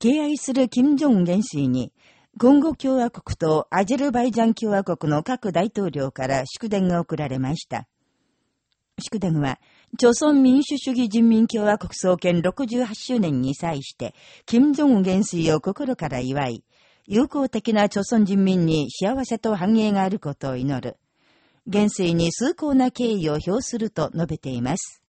敬愛する金正恩元帥に、今後共和国とアジルバイジャン共和国の各大統領から祝電が送られました。祝電は、朝鮮民主主義人民共和国創建68周年に際して、金正恩元帥を心から祝い、友好的な朝鮮人民に幸せと繁栄があることを祈る。元帥に崇高な敬意を表すると述べています。